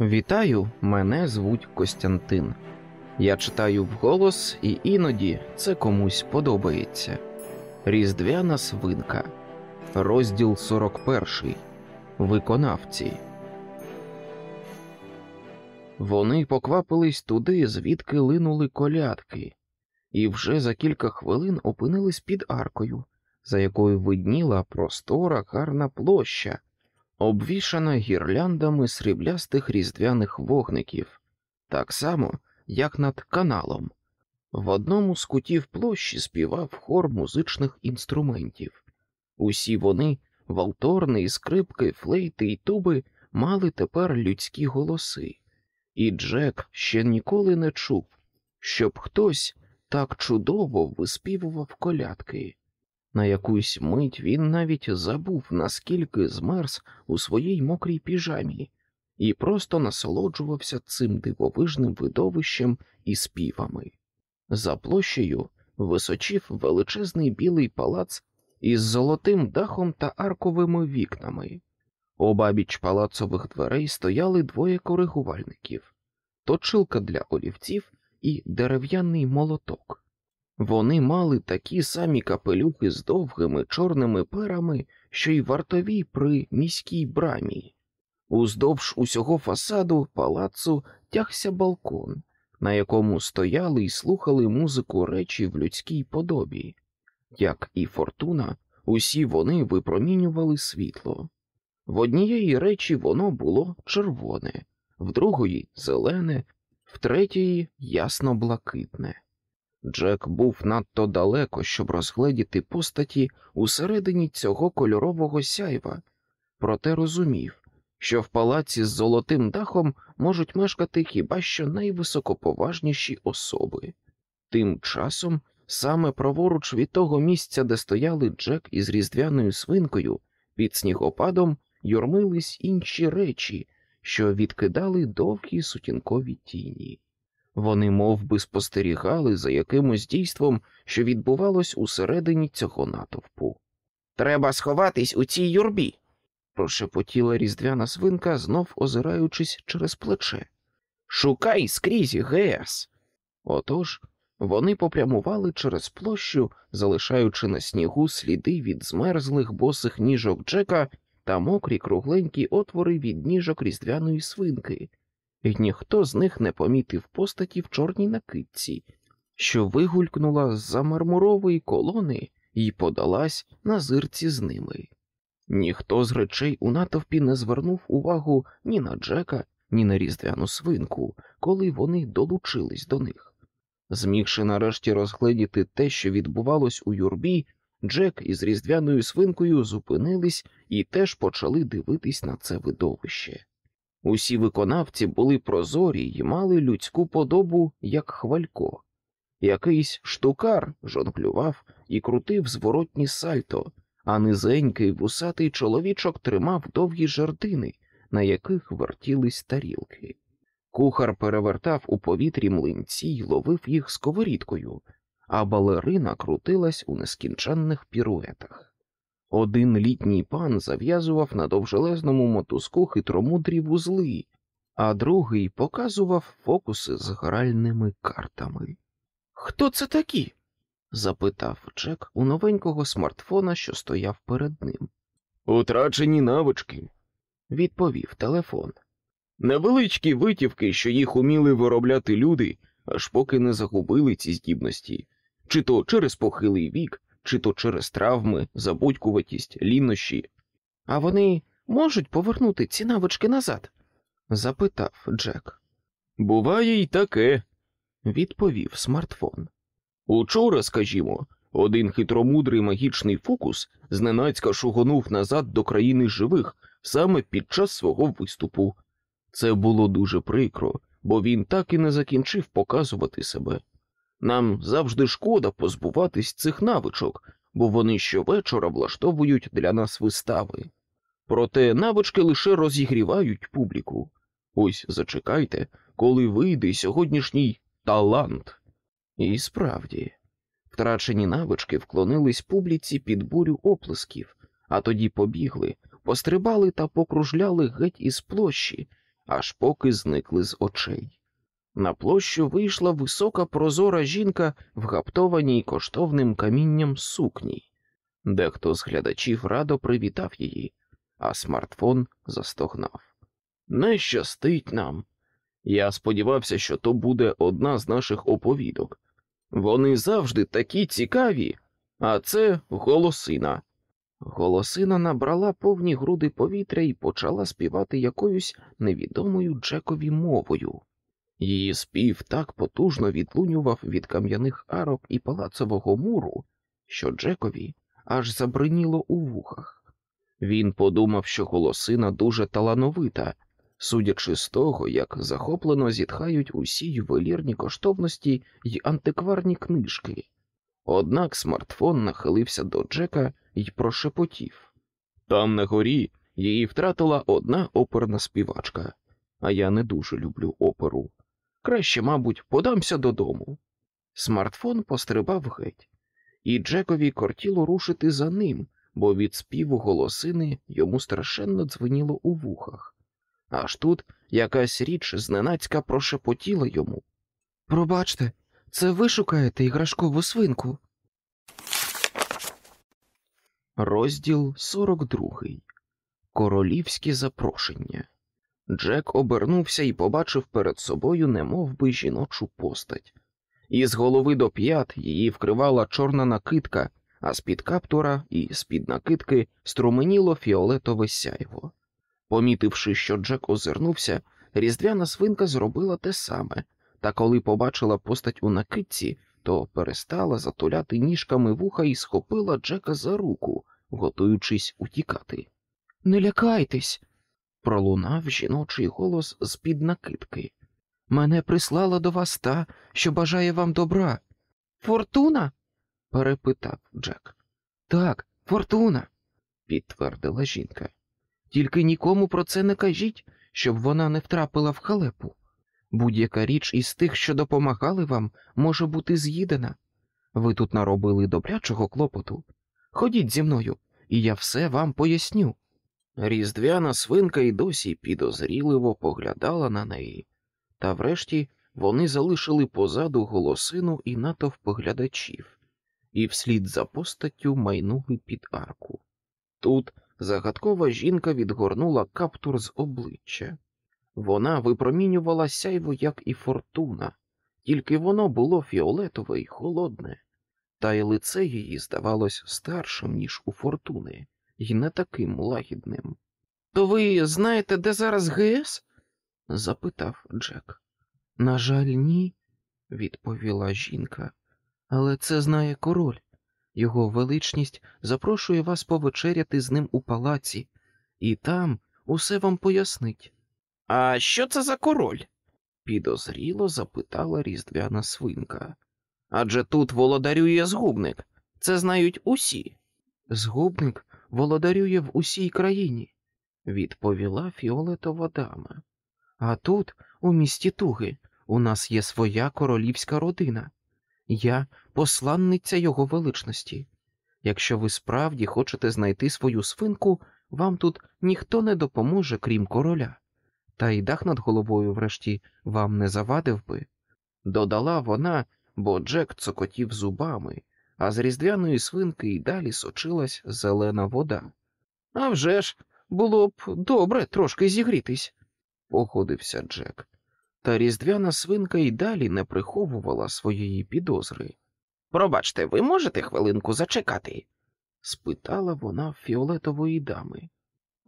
Вітаю, мене звуть Костянтин. Я читаю вголос, і іноді це комусь подобається. Різдвяна свинка, розділ 41. Виконавці. Вони поквапились туди, звідки линули колядки, і вже за кілька хвилин опинились під аркою, за якою видніла простора гарна площа, обвішана гірляндами сріблястих різдвяних вогників, так само, як над каналом. В одному з кутів площі співав хор музичних інструментів. Усі вони, валторни, скрипки, флейти і туби, мали тепер людські голоси, і Джек ще ніколи не чув, щоб хтось так чудово виспівував колядки. На якусь мить він навіть забув, наскільки змерз у своїй мокрій піжамі, і просто насолоджувався цим дивовижним видовищем і співами. За площею височив величезний білий палац із золотим дахом та арковими вікнами. Обабіч палацових дверей стояли двоє коригувальників точилка для олівців і дерев'яний молоток. Вони мали такі самі капелюхи з довгими чорними перами, що й вартові при міській брамі. Уздовж усього фасаду палацу тягся балкон, на якому стояли і слухали музику речі в людській подобі. Як і фортуна, усі вони випромінювали світло. В однієї речі воно було червоне, в другої зелене, в третьої ясно блакитне. Джек був надто далеко, щоб розгледіти постаті усередині цього кольорового сяйва, проте розумів, що в палаці з золотим дахом можуть мешкати хіба що найвисокоповажніші особи. Тим часом, саме праворуч від того місця, де стояли Джек із різдвяною свинкою, під снігопадом юрмились інші речі, що відкидали довгі сутінкові тіні. Вони мов би, спостерігали за якимось дійством, що відбувалось усередині цього натовпу. Треба сховатись у цій юрбі, прошепотіла різдвяна свинка, знов озираючись через плече. Шукай скрізь, Гес. Отож вони попрямували через площу, залишаючи на снігу сліди від змерзлих босих ніжок Джека та мокрі кругленькі отвори від ніжок різдвяної свинки і ніхто з них не помітив постаті в чорній накидці, що вигулькнула з за мармурової колони і подалась на зирці з ними. Ніхто з речей у натовпі не звернув увагу ні на Джека, ні на різдвяну свинку, коли вони долучились до них. Змігши нарешті розгледіти те, що відбувалось у юрбі, Джек із різдвяною свинкою зупинились і теж почали дивитись на це видовище. Усі виконавці були прозорі й мали людську подобу, як хвалько. Якийсь штукар жонглював і крутив зворотні сальто, а низенький вусатий чоловічок тримав довгі жердини, на яких вертілись тарілки. Кухар перевертав у повітрі млинці й ловив їх сковорідкою, а балерина крутилась у нескінченних піруетах. Один літній пан зав'язував на довжелезному мотузку хитромудрі вузли, а другий показував фокуси з гральними картами. Хто це такі? запитав Джек у новенького смартфона, що стояв перед ним. Утрачені навички, відповів телефон. Невеличкі витівки, що їх уміли виробляти люди, аж поки не загубили ці здібності, чи то через похилий вік, чи то через травми, забудькуватість, лінощі. А вони можуть повернути ці навички назад? запитав Джек. Буває й таке, відповів смартфон. Учора, скажімо, один хитромудрий магічний фокус зненацька шугонув назад до країни живих саме під час свого виступу. Це було дуже прикро, бо він так і не закінчив показувати себе. Нам завжди шкода позбуватись цих навичок, бо вони щовечора влаштовують для нас вистави. Проте навички лише розігрівають публіку. Ось зачекайте, коли вийде сьогоднішній талант. І справді, втрачені навички вклонились публіці під бурю оплесків, а тоді побігли, пострибали та покружляли геть із площі, аж поки зникли з очей. На площу вийшла висока прозора жінка, вгаптованій коштовним камінням сукні. Дехто з глядачів радо привітав її, а смартфон застогнав. Не щастить нам. Я сподівався, що то буде одна з наших оповідок. Вони завжди такі цікаві, а це голосина. Голосина набрала повні груди повітря і почала співати якоюсь невідомою Джекові мовою. Її спів так потужно відлунював від кам'яних арок і палацового муру, що Джекові аж забриніло у вухах. Він подумав, що голосина дуже талановита, судячи з того, як захоплено зітхають усі ювелірні коштовності й антикварні книжки. Однак смартфон нахилився до Джека і прошепотів там на горі її втратила одна оперна співачка, а я не дуже люблю оперу. Краще, мабуть, подамся додому. Смартфон пострибав геть, і Джекові кортіло рушити за ним, бо від співу голосини йому страшенно дзвеніло у вухах. Аж тут якась річ зненацька прошепотіла йому. Пробачте, це ви шукаєте іграшкову свинку. Розділ 42. Королівські запрошення. Джек обернувся і побачив перед собою немов би жіночу постать. Із голови до п'ят її вкривала чорна накидка, а з-під каптура і з-під накидки струменіло фіолетове сяйво. Помітивши, що Джек озирнувся, різдвяна свинка зробила те саме, та коли побачила постать у накидці, то перестала затуляти ніжками вуха і схопила Джека за руку, готуючись утікати. Не лякайтесь, пролунав жіночий голос з під накидки. Мене прислала до вас та, що бажає вам добра. Фортуна? перепитав Джек. Так, фортуна, підтвердила жінка. Тільки нікому про це не кажіть, щоб вона не втрапила в халепу. Будь-яка річ із тих, що допомагали вам, може бути з'їдена. Ви тут наробили добрячого клопоту. Ходіть зі мною, і я все вам поясню. Різдвяна свинка й досі підозріливо поглядала на неї, та врешті вони залишили позаду голосину і натовп глядачів, і вслід за постаттю майнули під арку. Тут загадкова жінка відгорнула каптур з обличчя. Вона випромінювала сяйво, як і фортуна, тільки воно було фіолетове й холодне, та й лице її здавалось старшим, ніж у фортуни, й не таким лагідним. То ви знаєте, де зараз ГС? запитав Джек. На жаль, ні, відповіла жінка, але це знає король. Його величність запрошує вас повечеряти з ним у палаці, і там усе вам пояснить. А що це за король? підозріло запитала різдвяна свинка. Адже тут володарює згубник, це знають усі. Згубник володарює в усій країні, відповіла фіолетова дама. А тут, у місті Туги, у нас є своя королівська родина. Я посланниця його величності. Якщо ви справді хочете знайти свою свинку, вам тут ніхто не допоможе, крім короля, та й дах над головою, врешті, вам не завадив би. Додала вона, бо Джек цокотів зубами, а з різдвяної свинки й далі сочилась зелена вода. «А вже ж, було б добре трошки зігрітись, погодився Джек. Та різдвяна свинка й далі не приховувала своєї підозри. Пробачте, ви можете хвилинку зачекати? спитала вона фіолетової дами.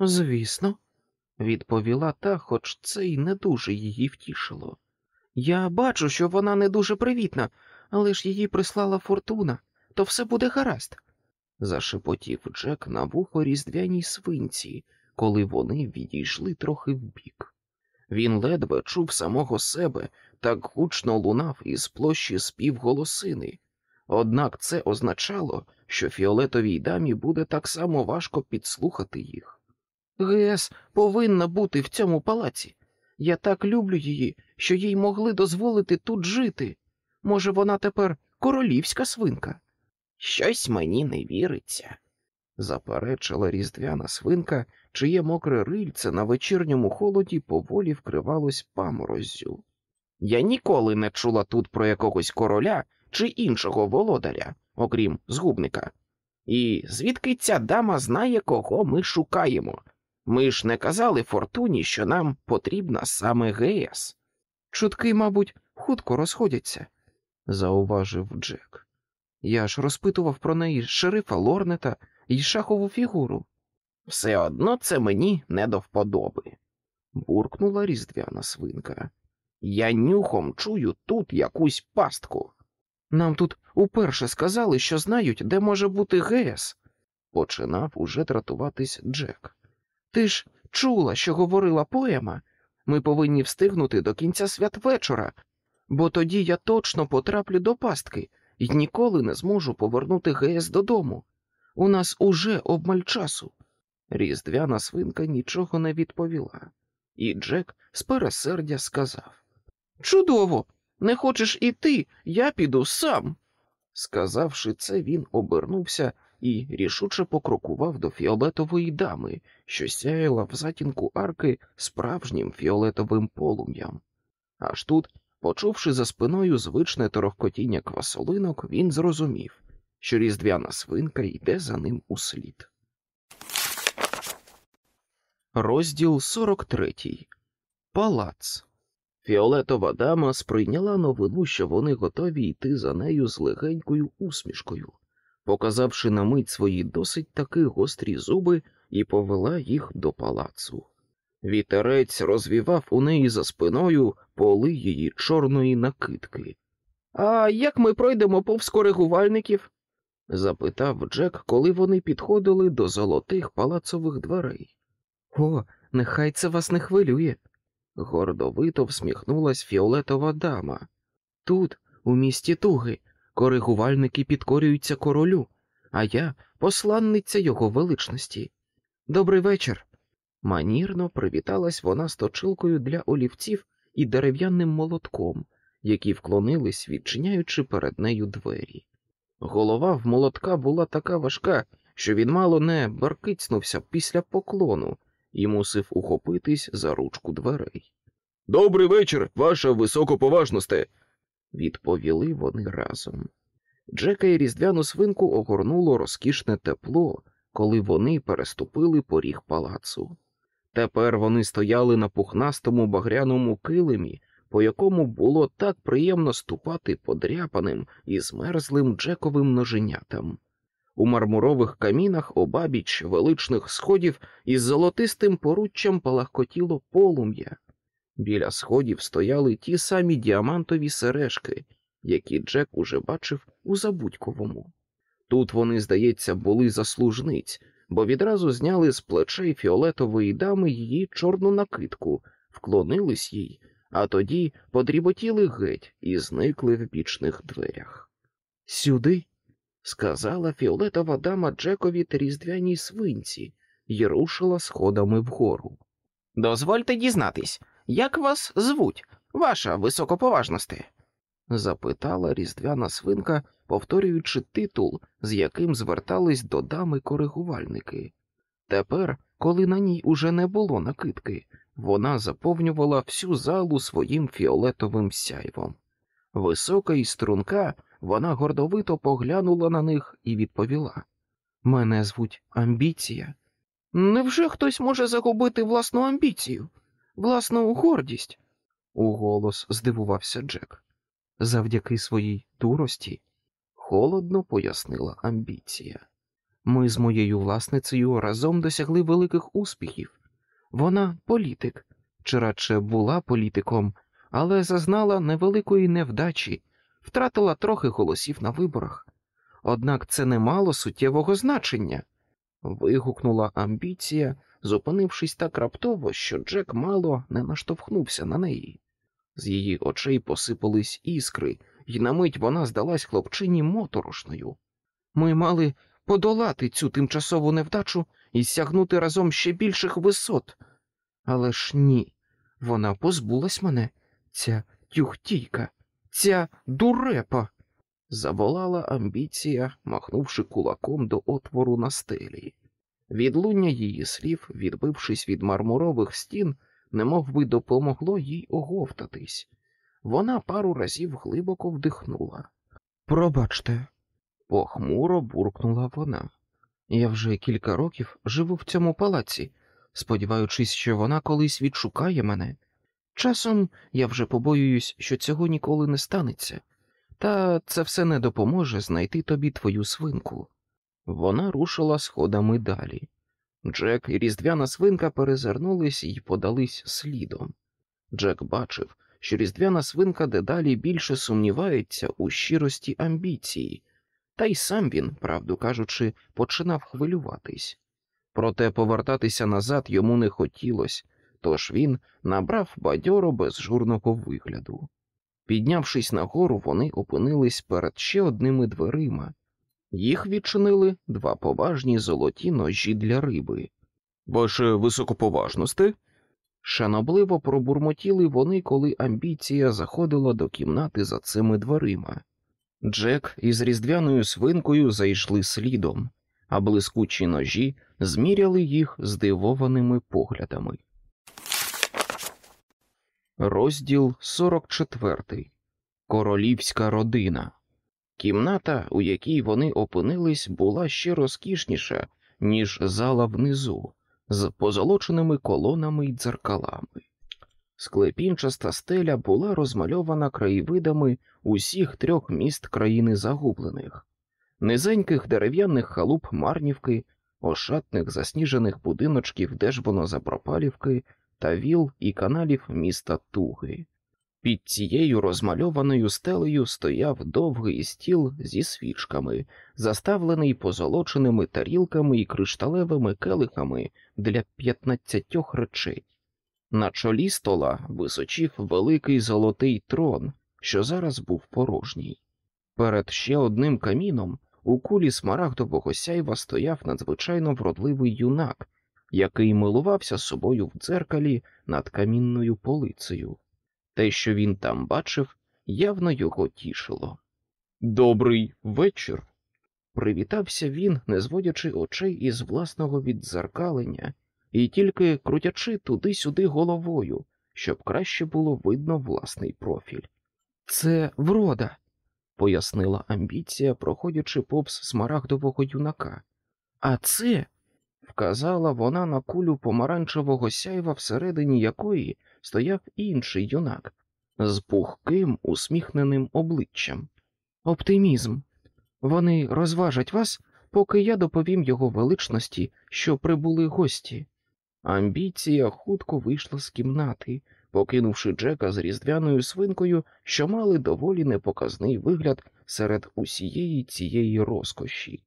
Звісно, відповіла та, хоч це й не дуже її втішило. Я бачу, що вона не дуже привітна, але ж її прислала фортуна, то все буде гаразд. зашепотів Джек на вухо різдвяній свинці, коли вони відійшли трохи вбік. Він ледве чув самого себе, так гучно лунав із площі співголосини. Однак це означало, що фіолетовій дамі буде так само важко підслухати їх. Гес повинна бути в цьому палаці. Я так люблю її, що їй могли дозволити тут жити. Може, вона тепер королівська свинка? Щось мені не віриться, заперечила різдвяна свинка, чиє мокре рильце на вечірньому холоді поволі вкривалось памороззю. Я ніколи не чула тут про якогось короля чи іншого володаря, окрім згубника. І звідки ця дама знає, кого ми шукаємо? Ми ж не казали фортуні, що нам потрібна саме ГС. Чутки, мабуть, хутко розходяться, зауважив Джек. Я ж розпитував про неї шерифа Лорнета і шахову фігуру. Все одно це мені не до вподоби, буркнула різдвяна свинка. Я нюхом чую тут якусь пастку. Нам тут уперше сказали, що знають, де може бути ГС, починав уже дратуватись Джек. Ти ж чула, що говорила поема. Ми повинні встигнути до кінця святвечора, бо тоді я точно потраплю до пастки і ніколи не зможу повернути ГС додому. У нас уже обмаль часу. Різдвяна свинка нічого не відповіла, і Джек з пересердя сказав Чудово! Не хочеш іти, я піду сам. Сказавши це, він обернувся і рішуче покрокував до фіолетової дами, що сяяла в затінку арки справжнім фіолетовим полум'ям. Аж тут, почувши за спиною звичне торохкотіння квасолинок, він зрозумів, що різдвяна свинка йде за ним услід. Розділ 43. Палац. Фіолетова дама сприйняла новину, що вони готові йти за нею з легенькою усмішкою, показавши на мить свої досить таки гострі зуби і повела їх до палацу. Вітерець розвівав у неї за спиною поли її чорної накидки. А як ми пройдемо повз коригувальників? запитав Джек, коли вони підходили до золотих палацових дверей. О, нехай це вас не хвилює, гордовито всміхнулась фіолетова дама. Тут, у місті Туги, коригувальники підкорюються королю, а я посланниця його величності. Добрий вечір. Манірно привіталась вона з точилкою для олівців і дерев'яним молотком, які вклонились, відчиняючи перед нею двері. Голова в молотка була така важка, що він мало не баркицнувся після поклону і мусив ухопитись за ручку дверей. Добрий вечір, ваша високоповажносте, відповіли вони разом. Джека і різдвяну свинку огорнуло розкішне тепло, коли вони переступили поріг палацу. Тепер вони стояли на пухнастому багряному килимі, по якому було так приємно ступати подряпаним і змерзлим Джековим ноженятам. У мармурових камінах обабіч величних сходів із золотистим поруччям палахкотіло полум'я. Біля сходів стояли ті самі діамантові сережки, які Джек уже бачив у Забудьковому. Тут вони, здається, були заслужниць, бо відразу зняли з плечей фіолетової дами її чорну накидку, вклонились їй, а тоді подріботіли геть і зникли в бічних дверях. Сюди, сказала фіолетова дама Джекові та різдвяній свинці і рушила сходами вгору. Дозвольте дізнатись, як вас звуть, ваша високоповажносте? Запитала різдвяна свинка, повторюючи титул, з яким звертались до дами коригувальники. Тепер, коли на ній уже не було накидки, вона заповнювала всю залу своїм фіолетовим сяйвом. Висока і струнка, вона гордовито поглянула на них і відповіла Мене звуть амбіція. Невже хтось може загубити власну амбіцію, власну гордість? уголос здивувався Джек. Завдяки своїй дурості, холодно пояснила амбіція. Ми з моєю власницею разом досягли великих успіхів. Вона політик, чи радше була політиком, але зазнала невеликої невдачі, втратила трохи голосів на виборах. Однак це не мало суттєвого значення. вигукнула амбіція, зупинившись так раптово, що Джек мало не наштовхнувся на неї. З її очей посипались іскри, і на мить вона здалась хлопчині моторошною. Ми мали подолати цю тимчасову невдачу і сягнути разом ще більших висот. Але ж ні, вона позбулась мене, ця тюхтійка, ця дурепа. Заволала амбіція, махнувши кулаком до отвору на стелі. Відлуння її слів, відбившись від мармурових стін, немов би допомогло їй оговтатись. Вона пару разів глибоко вдихнула. Пробачте, похмуро буркнула вона. Я вже кілька років живу в цьому палаці, сподіваючись, що вона колись відшукає мене. Часом я вже побоююсь, що цього ніколи не станеться, та це все не допоможе знайти тобі твою свинку. Вона рушила сходами далі. Джек і різдвяна свинка перезирнулись і подались слідом. Джек бачив, що різдвяна свинка дедалі більше сумнівається у щирості амбіції, та й сам він, правду кажучи, починав хвилюватись. Проте повертатися назад йому не хотілося, тож він набрав бадьоро безжурного вигляду. Піднявшись нагору, вони опинились перед ще одними дверима. Їх відчинили два поважні золоті ножі для риби. Ваше високоповажності? Шанобливо пробурмотіли вони, коли амбіція заходила до кімнати за цими дверима. Джек із різдвяною свинкою зайшли слідом, а блискучі ножі зміряли їх здивованими поглядами. Розділ 44. Королівська родина. Кімната, у якій вони опинились, була ще розкішніша, ніж зала внизу, з позолоченими колонами й дзеркалами. Склепінчаста стеля була розмальована краєвидами усіх трьох міст країни загублених, низеньких дерев'яних халуп Марнівки, ошатних засніжених будиночків Держбоно-Запропалівки та віл і каналів міста Туги. Під цією розмальованою стелею стояв довгий стіл зі свічками, заставлений позолоченими тарілками і кришталевими келихами для п'ятнадцятьох речей. На чолі стола височив великий золотий трон, що зараз був порожній. Перед ще одним каміном у кулі смарагдового сяйва стояв надзвичайно вродливий юнак, який милувався собою в дзеркалі над камінною полицею. Те, що він там бачив, явно його тішило. Добрий вечір. Привітався він, не зводячи очей із власного віддзеркалення і тільки крутячи туди-сюди головою, щоб краще було видно власний профіль. Це врода, пояснила амбіція, проходячи повз смарагдового юнака. А це, вказала вона на кулю помаранчевого сяйва, всередині якої стояв інший юнак з пухким, усміхненим обличчям. Оптимізм. Вони розважать вас, поки я доповім його величності, що прибули гості. Амбіція хутко вийшла з кімнати, покинувши Джека з різдвяною свинкою, що мали доволі непоказний вигляд серед усієї цієї розкоші.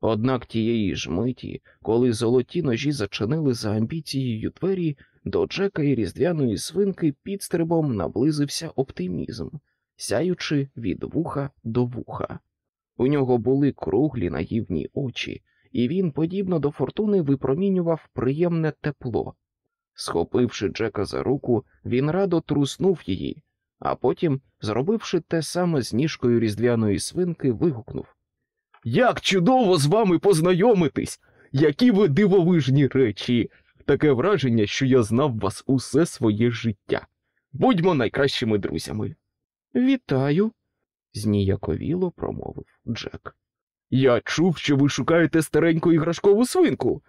Однак тієї ж миті, коли золоті ножі зачинили за амбіцією двері, до Джека і різдвяної свинки підстрибом наблизився оптимізм, сяючи від вуха до вуха. У нього були круглі наївні очі, і він, подібно до фортуни, випромінював приємне тепло. Схопивши Джека за руку, він радо труснув її, а потім, зробивши те саме з ніжкою різдвяної свинки, вигукнув Як чудово з вами познайомитись! Які ви дивовижні речі! Таке враження, що я знав вас усе своє життя. Будьмо найкращими друзями. Вітаю, зніяковіло промовив Джек. Я чув, що ви шукаєте стареньку іграшкову свинку?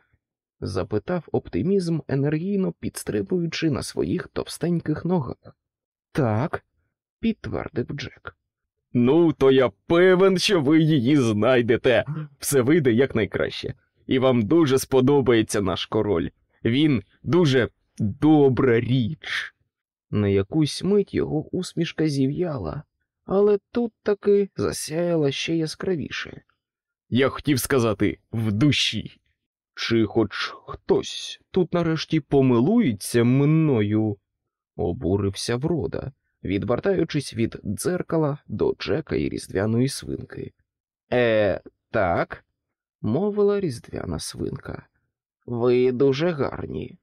запитав оптимізм, енергійно підстрибуючи на своїх товстеньких ногах. Так, підтвердив Джек. Ну, то я певен, що ви її знайдете. Все вийде якнайкраще. І вам дуже сподобається наш король. Він дуже добра річ. На якусь мить його усмішка зів'яла, але тут таки засяяла ще яскравіше. Я хотів сказати в душі. Чи хоч хтось тут нарешті помилується мною? обурився врода, відвертаючись від дзеркала до Джека і різдвяної свинки. Е, так, мовила різдвяна свинка. Ви дуже гарні.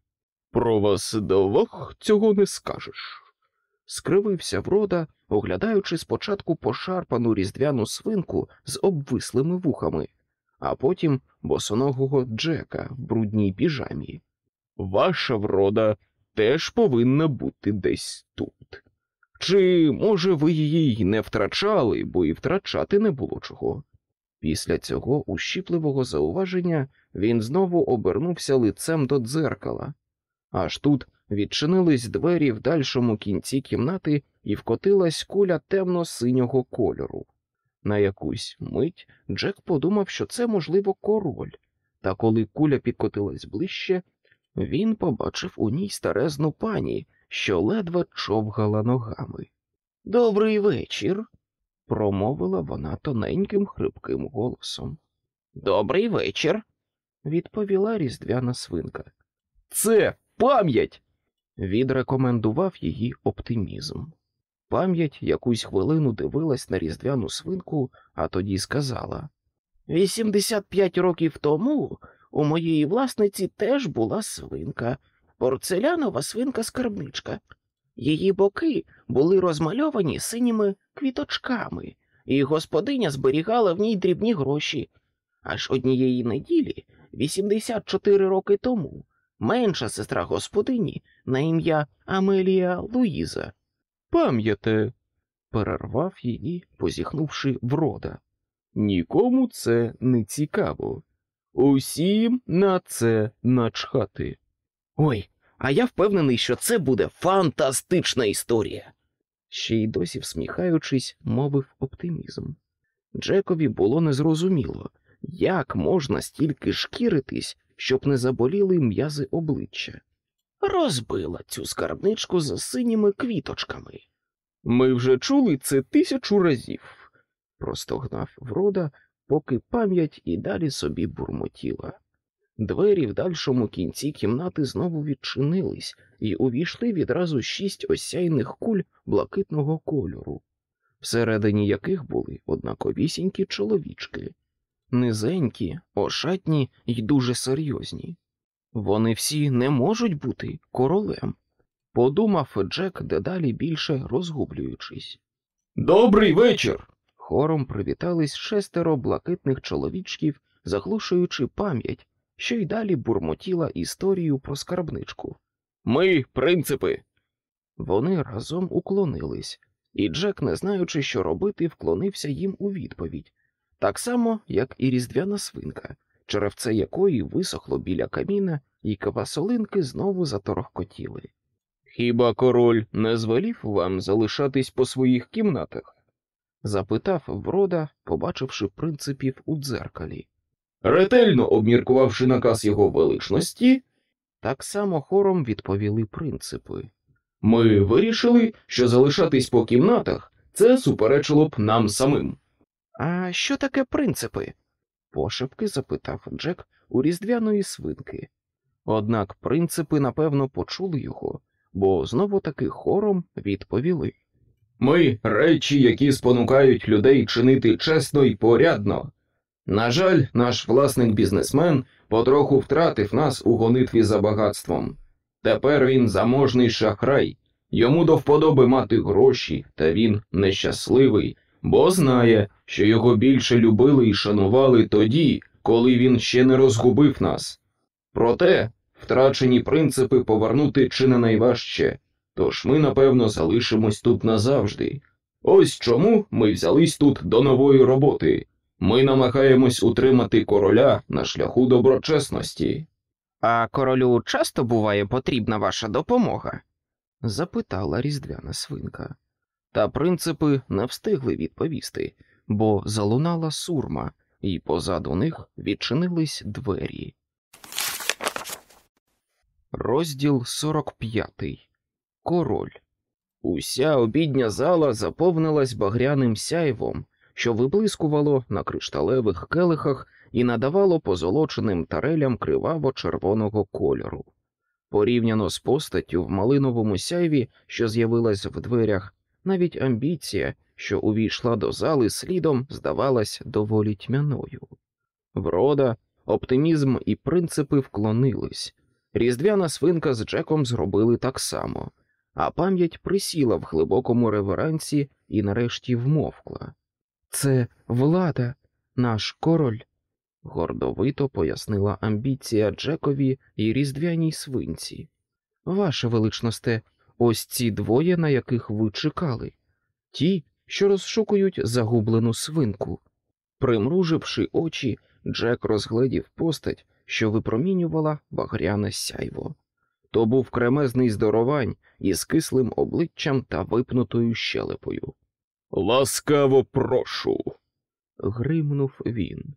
Про вас двох цього не скажеш. Скривився врода, оглядаючи спочатку пошарпану різдвяну свинку з обвислими вухами, а потім босоногого Джека в брудній піжамі. Ваша врода теж повинна бути десь тут. Чи, може, ви її й не втрачали, бо і втрачати не було чого? Після цього ущіпливого зауваження він знову обернувся лицем до дзеркала, аж тут відчинились двері в дальшому кінці кімнати і вкотилась куля темно-синього кольору. На якусь мить Джек подумав, що це, можливо, король, та коли куля підкотилась ближче, він побачив у ній старезну пані, що ледве човгала ногами. Добрий вечір, промовила вона тоненьким хрипким голосом. Добрий вечір, відповіла різдвяна свинка. Це пам'ять. Відрекомендував її оптимізм. Пам'ять якусь хвилину дивилась на різдвяну свинку, а тоді сказала: Вісімдесят п'ять років тому у моєї власниці теж була свинка, порцелянова свинка-скарбничка. Її боки були розмальовані синіми квіточками, і господиня зберігала в ній дрібні гроші. Аж однієї неділі, 84 роки тому, менша сестра господині на ім'я Амелія Луїза. Пам'яте, перервав її, позіхнувши врода. Нікому це не цікаво. Усім на це начхати. Ой, а я впевнений, що це буде фантастична історія. Ще й досі всміхаючись, мовив оптимізм. Джекові було незрозуміло, як можна стільки шкіритись, щоб не заболіли м'язи обличчя. Розбила цю скарбничку з синіми квіточками. Ми вже чули це тисячу разів, простогнав врода, поки пам'ять і далі собі бурмотіла. Двері в дальшому кінці кімнати знову відчинились і увійшли відразу шість осяйних куль блакитного кольору, всередині яких були однаковісінькі чоловічки, низенькі, ошатні й дуже серйозні. Вони всі не можуть бути королем, подумав Джек дедалі більше розгублюючись. Добрий вечір. Хором привітались шестеро блакитних чоловічків, заглушуючи пам'ять, що й далі бурмотіла історію про скарбничку. Ми, принципи. Вони разом уклонились, і Джек, не знаючи, що робити, вклонився їм у відповідь, так само, як і різдвяна свинка, черевце якої висохло біля каміна, і квасолинки знову заторохкотіли. Хіба король не звелів вам залишатись по своїх кімнатах? запитав врода, побачивши принципів у дзеркалі. Ретельно обміркувавши наказ його величності, так само хором відповіли принципи. Ми вирішили, що залишатись по кімнатах це суперечило б нам самим. А що таке принципи? пошепки запитав Джек у різдвяної свинки. Однак принципи, напевно, почули його, бо знову таки хором відповіли. Ми речі, які спонукають людей чинити чесно і порядно. На жаль, наш власник бізнесмен потроху втратив нас у гонитві за багатством. Тепер він заможний шахрай, йому до вподоби мати гроші, та він нещасливий, бо знає, що його більше любили і шанували тоді, коли він ще не розгубив нас. Проте втрачені принципи повернути чи не найважче, тож ми, напевно, залишимось тут назавжди. Ось чому ми взялись тут до нової роботи. Ми намагаємось утримати короля на шляху доброчесності. А королю часто буває потрібна ваша допомога? запитала різдвяна свинка. Та принципи не встигли відповісти, бо залунала сурма, і позаду них відчинились двері. Розділ 45. Король. Уся обідня зала заповнилась багряним сяйвом, що виблискувало на кришталевих келихах і надавало позолоченим тарелям криваво-червоного кольору. Порівняно з постаттю в малиновому сяйві, що з'явилась в дверях, навіть амбіція, що увійшла до зали слідом, здавалась доволі тьмяною. Врода, оптимізм і принципи вклонились. Різдвяна свинка з Джеком зробили так само, а пам'ять присіла в глибокому реверансі і нарешті вмовкла. Це влада, наш король, гордовито пояснила амбіція Джекові і різдвяній свинці. Ваше величносте, ось ці двоє, на яких ви чекали, ті, що розшукують загублену свинку. Примруживши очі, Джек розгледів постать, що випромінювала багряне сяйво. То був кремезний здоровань із кислим обличчям та випнутою щелепою. Ласкаво прошу. Гримнув він.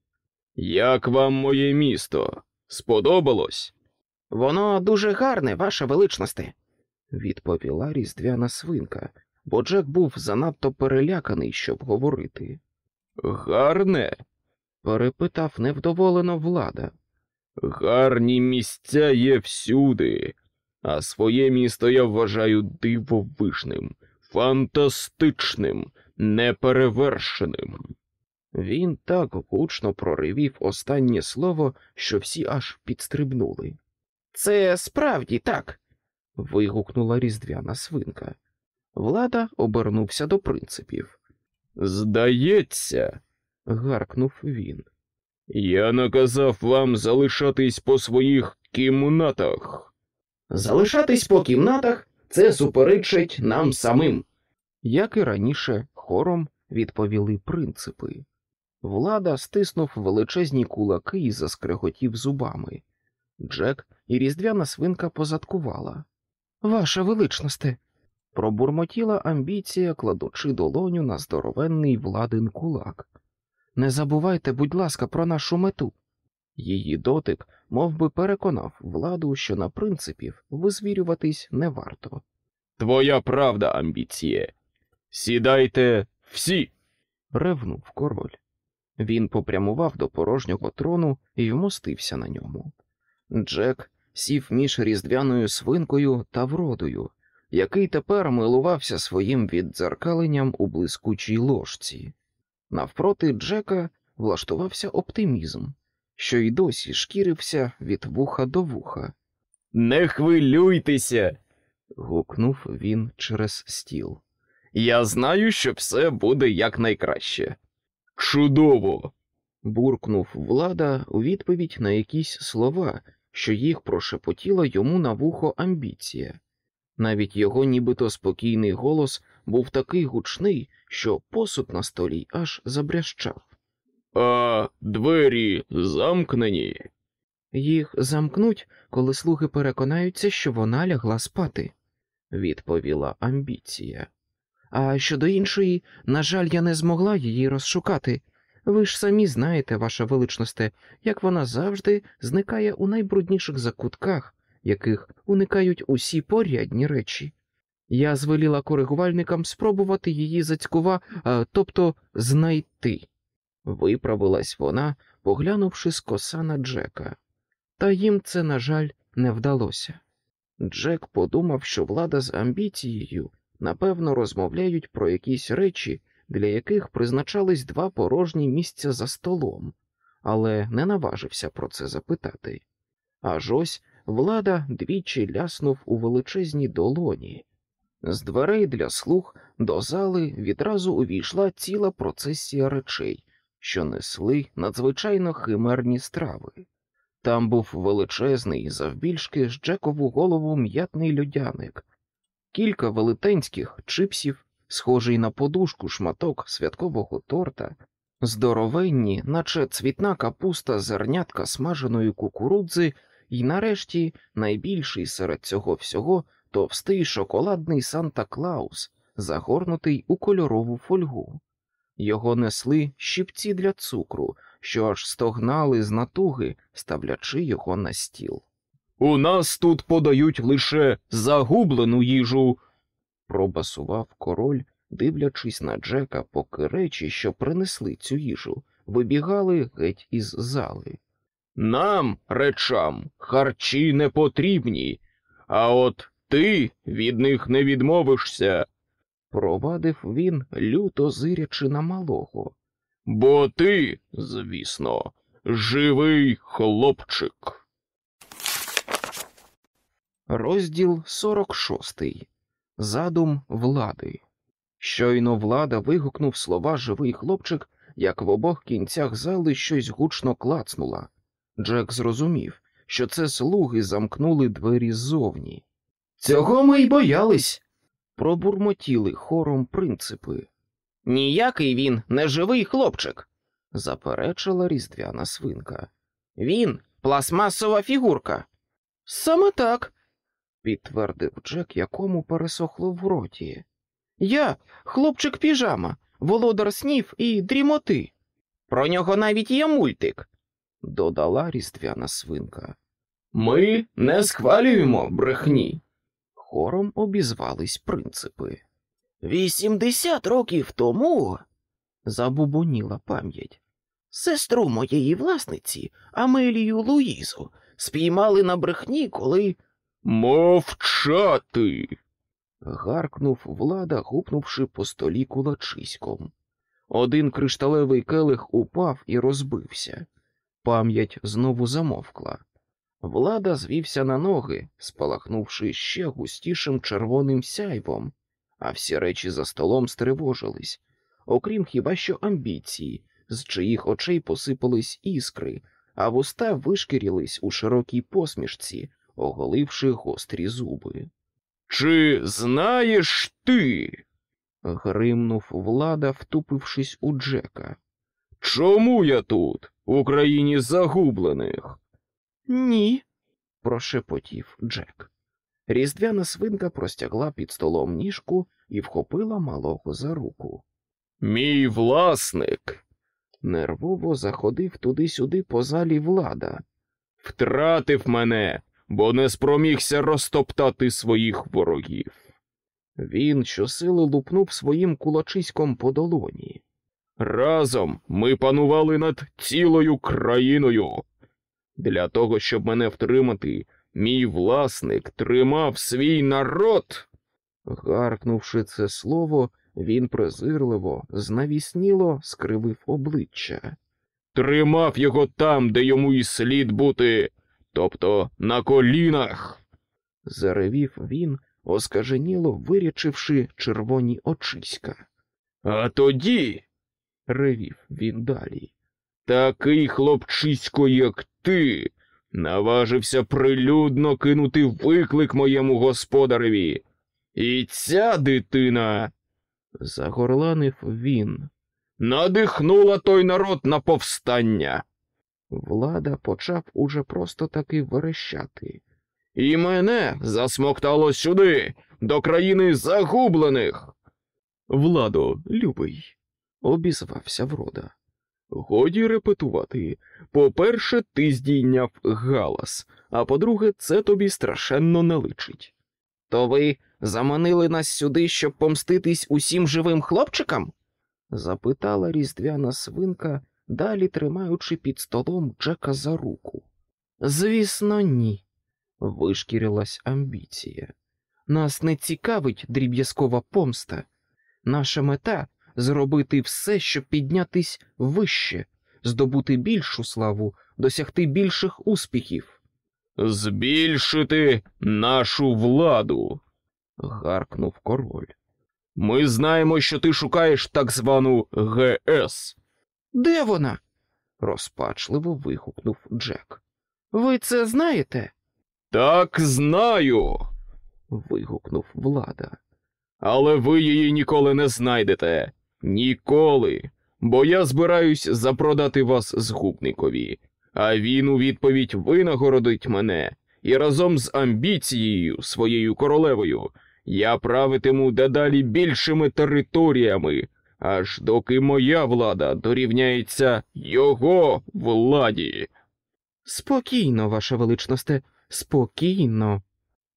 Як вам моє місто? Сподобалось? Воно дуже гарне, ваша величносте, відповіла різдвяна свинка, бо Джек був занадто переляканий, щоб говорити. Гарне? перепитав невдоволено влада. Гарні місця є всюди, а своє місто я вважаю дивовижним, фантастичним, неперевершеним. Він так гучно проривів останнє слово, що всі аж підстрибнули. Це справді так. вигукнула різдвяна свинка. Влада обернувся до принципів. Здається, гаркнув він. Я наказав вам залишатись по своїх кімнатах. Залишатись по кімнатах це суперечить нам самим. Як і раніше, хором відповіли принципи. Влада стиснув величезні кулаки і заскреготів зубами. Джек і різдвяна свинка позадкувала. Ваша величносте. пробурмотіла амбіція, кладучи долоню на здоровенний владин кулак. Не забувайте, будь ласка, про нашу мету. Її дотик мов би, переконав владу, що на принципів визвірюватись не варто. Твоя правда, амбіціє. Сідайте всі. ревнув король. Він попрямував до порожнього трону і вмостився на ньому. Джек сів між різдвяною свинкою та вродою, який тепер милувався своїм віддзеркаленням у блискучій ложці. Навпроти Джека влаштувався оптимізм, що й досі шкірився від вуха до вуха. Не хвилюйтеся, гукнув він через стіл. Я знаю, що все буде якнайкраще. Чудово. буркнув влада у відповідь на якісь слова, що їх прошепотіла йому на вухо амбіція. Навіть його нібито спокійний голос був такий гучний, що посуд на столі аж забрящав. А двері замкнені. Їх замкнуть, коли слуги переконаються, що вона лягла спати, відповіла амбіція. А щодо іншої, на жаль, я не змогла її розшукати. Ви ж самі знаєте, ваша величносте, як вона завжди зникає у найбрудніших закутках, яких уникають усі порядні речі. Я звеліла коригувальникам спробувати її зацькува, тобто знайти. Виправилась вона, поглянувши скоса на Джека. Та їм це, на жаль, не вдалося. Джек подумав, що влада з амбіцією напевно розмовляють про якісь речі, для яких призначались два порожні місця за столом, але не наважився про це запитати. Аж ось влада двічі ляснув у величезній долоні. З дверей для слуг до зали відразу увійшла ціла процесія речей, що несли надзвичайно химерні страви. Там був величезний, завбільшки з Джекову голову м'ятний людяник, кілька велетенських чипсів, схожий на подушку шматок святкового торта, здоровенні, наче цвітна капуста зернятка смаженої кукурудзи, і нарешті найбільший серед цього всього товстий шоколадний Санта Клаус, загорнутий у кольорову фольгу. Його несли щипці для цукру, що аж стогнали з натуги, ставлячи його на стіл. У нас тут подають лише загублену їжу, пробасував король, дивлячись на Джека, поки речі, що принесли цю їжу, вибігали геть із зали. Нам, речам, харчі не потрібні, а от ти від них не відмовишся, провадив він, люто зирячи на малого. Бо ти, звісно, живий хлопчик. Розділ 46. Задум влади. Щойно влада вигукнув слова живий хлопчик, як в обох кінцях зали щось гучно клацнула. Джек зрозумів, що це слуги замкнули двері ззовні. Цього ми й боялись. Пробурмотіли хором принципи, Ніякий він не живий хлопчик. заперечила різдвяна свинка. Він пластмасова фігурка. Саме так. Підтвердив Джек, якому пересохло в роті. Я хлопчик піжама, володар снів і дрімоти. Про нього навіть є мультик. Додала різдвяна свинка. Ми не схвалюємо брехні. Хором обізвались принципи. Вісімдесят років тому, Забубоніла пам'ять. сестру моєї власниці, Амелію Луїзу, спіймали на брехні, коли. Мовчати. Гаркнув влада, гупнувши по столі кулачиськом. Один кришталевий келих упав і розбився. Пам'ять знову замовкла. Влада звівся на ноги, спалахнувши ще густішим червоним сяйвом, а всі речі за столом стривожились, окрім хіба що амбіції, з чиїх очей посипались іскри, а вуста вишкірілись у широкій посмішці, оголивши гострі зуби. Чи знаєш ти, Гримнув влада, втупившись у Джека. чому я тут, в країні загублених? Ні, прошепотів Джек. Різдвяна свинка простягла під столом ніжку і вхопила малого за руку. Мій власник Нервово заходив туди-сюди по залі влада. втратив мене, бо не спромігся розтоптати своїх ворогів. Він щосили лупнув своїм кулачиськом по долоні. Разом ми панували над цілою країною. Для того, щоб мене втримати, мій власник тримав свій народ. Гаркнувши це слово, він презирливо, знавісніло скривив обличчя. Тримав його там, де йому і слід бути, тобто на колінах. Заревів він, оскаженіло вирячивши червоні очиська. А тоді Ревів він далі. такий хлопчисько, як ти, наважився прилюдно кинути виклик моєму господареві. І ця дитина Загорланив він. надихнула той народ на повстання. Влада почав уже просто таки верещати. І мене засмоктало сюди, до країни загублених. Владо, любий, Обізвався врода. Годі репетувати. По-перше, ти здійняв галас, а по-друге, це тобі страшенно не личить. То ви заманили нас сюди, щоб помститись усім живим хлопчикам? запитала різдвяна свинка, далі тримаючи під столом Джека за руку. Звісно, ні, вишкірилась амбіція. Нас не цікавить дріб'язкова помста. Наша мета зробити все, щоб піднятись вище, здобути більшу славу, досягти більших успіхів. Збільшити нашу владу. гаркнув король. Ми знаємо, що ти шукаєш так звану ГС. Де вона? розпачливо вигукнув Джек. Ви це знаєте? Так знаю. вигукнув влада. Але ви її ніколи не знайдете. Ніколи. Бо я збираюсь запродати вас згубникові, а він у відповідь винагородить мене, і разом з амбіцією своєю королевою я правитиму дедалі більшими територіями, аж доки моя влада дорівняється його владі. Спокійно, ваша величносте, спокійно,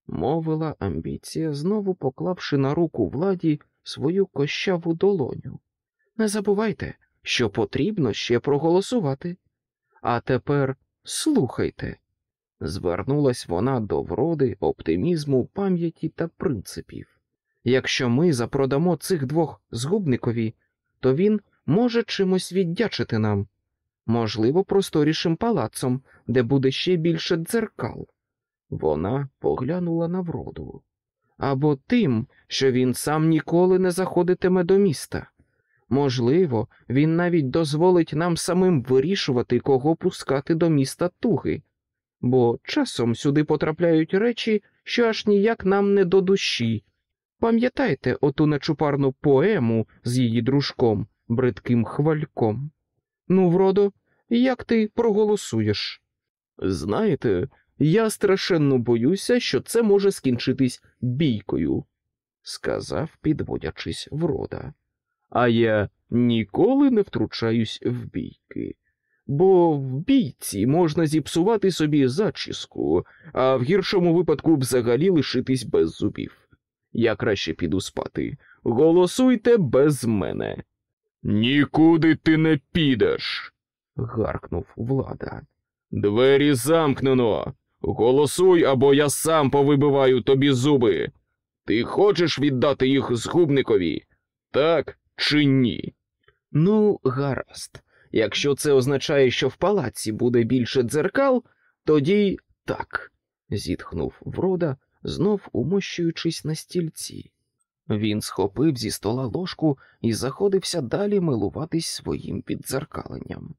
мовила амбіція, знову поклавши на руку владі свою кощаву долоню. Не забувайте, що потрібно ще проголосувати. А тепер слухайте. Звернулась вона до вроди, оптимізму, пам'яті та принципів. Якщо ми запродамо цих двох згубникові, то він може чимось віддячити нам, можливо, просторішим палацом, де буде ще більше дзеркал. Вона поглянула на вроду. Або тим, що він сам ніколи не заходитиме до міста. Можливо, він навіть дозволить нам самим вирішувати, кого пускати до міста туги, бо часом сюди потрапляють речі, що аж ніяк нам не до душі. Пам'ятайте оту нечупарну поему з її дружком, бридким хвальком. Ну, вродо, як ти проголосуєш? Знаєте, я страшенно боюся, що це може скінчитись бійкою, сказав, підводячись врода. А я ніколи не втручаюсь в бійки, бо в бійці можна зіпсувати собі зачіску, а в гіршому випадку взагалі лишитись без зубів. Я краще піду спати. Голосуйте без мене. Нікуди ти не підеш. гаркнув влада. Двері замкнено. Голосуй, або я сам повибиваю тобі зуби. Ти хочеш віддати їх згубникові? Так чи ні? Ну, гаразд. Якщо це означає, що в палаці буде більше дзеркал, тоді так, зітхнув Врода, знов умощуючись на стільці. Він схопив зі стола ложку і заходився далі милуватись своїм піддзеркаленням.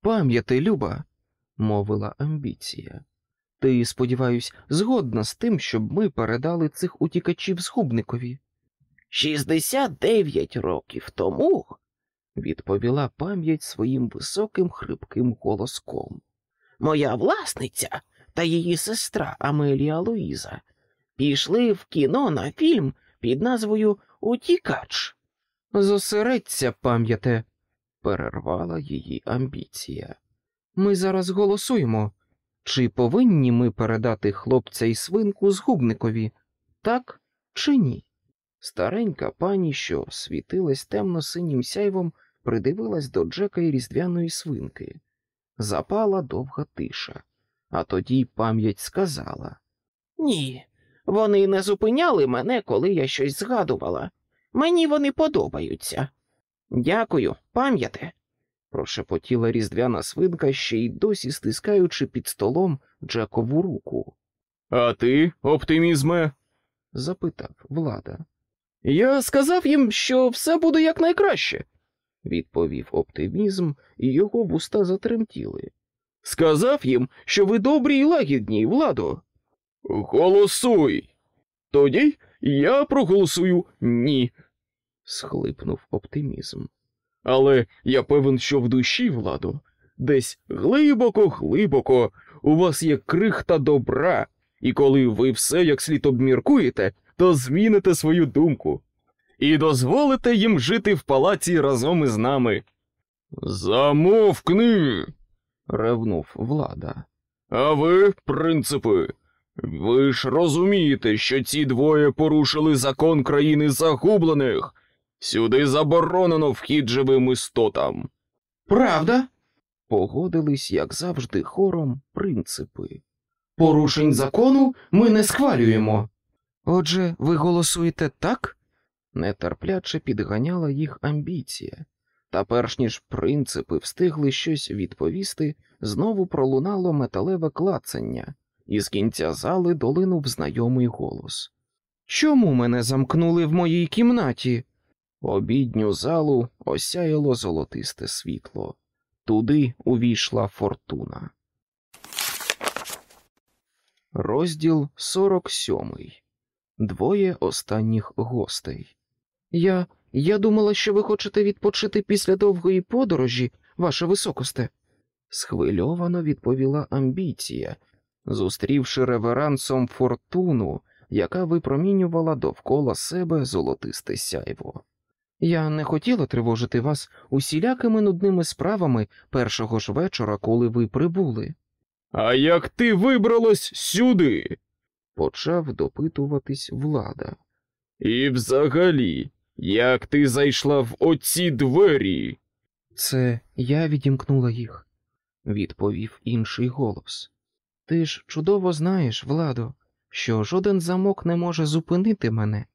Пам'ятай, Люба, мовила амбіція. Ти, сподіваюсь, згодна з тим, щоб ми передали цих утікачів згубникові? Шістдесят дев'ять років тому, відповіла пам'ять своїм високим хрипким голоском. Моя власниця та її сестра Амелія Луїза пішли в кіно на фільм під назвою Утікач. Зосередься, пам'яте, перервала її амбіція. Ми зараз голосуємо. Чи повинні ми передати хлопця і свинку згубникові, так чи ні? Старенька пані, що світилась темно-синім сяйвом, придивилась до Джека і різдвяної свинки. Запала довга тиша, а тоді пам'ять сказала Ні, вони не зупиняли мене, коли я щось згадувала. Мені вони подобаються. Дякую, пам'яте, прошепотіла різдвяна свинка, ще й досі стискаючи під столом Джекову руку. А ти, оптимізме? запитав влада. Я сказав їм, що все буде якнайкраще, відповів оптимізм, і його вуста затремтіли. Сказав їм, що ви добрі і лагідні, владо. Голосуй. Тоді я проголосую ні. схлипнув оптимізм. Але я певен, що в душі, владо, десь глибоко, глибоко у вас є крихта добра, і коли ви все як слід обміркуєте, то зміните свою думку і дозволите їм жити в палаці разом із нами. Замовкни. ревнув влада. А ви, принципи, ви ж розумієте, що ці двоє порушили закон країни загублених. Сюди заборонено вхід живим істотам. Правда? Погодились, як завжди, хором принципи. Порушень закону ми не схвалюємо. Отже, ви голосуєте так? Нетерпляче підганяла їх амбіція, та перш ніж принципи встигли щось відповісти, знову пролунало металеве клацання, і з кінця зали долинув знайомий голос. Чому мене замкнули в моїй кімнаті? Обідню залу осяяло золотисте світло. Туди увійшла фортуна. Розділ 47. Двоє останніх гостей. Я. Я думала, що ви хочете відпочити після довгої подорожі, ваше високосте. схвильовано відповіла амбіція, зустрівши реверансом фортуну, яка випромінювала довкола себе золотисте сяйво. Я не хотіла тривожити вас усілякими нудними справами першого ж вечора, коли ви прибули. А як ти вибралась сюди? Почав допитуватись влада. І взагалі, як ти зайшла в оці двері? Це я відімкнула їх, відповів інший голос. Ти ж чудово знаєш, Владо, що жоден замок не може зупинити мене.